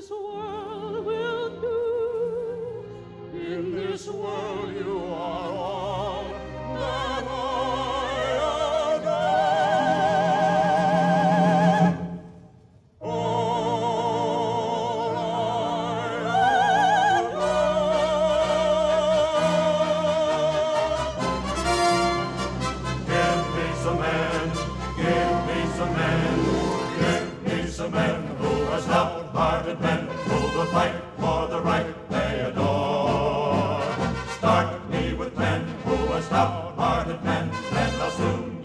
this world will do. In this world you are. Will fight for the right they adore. Start me with men who are stout-hearted men, and I'll soon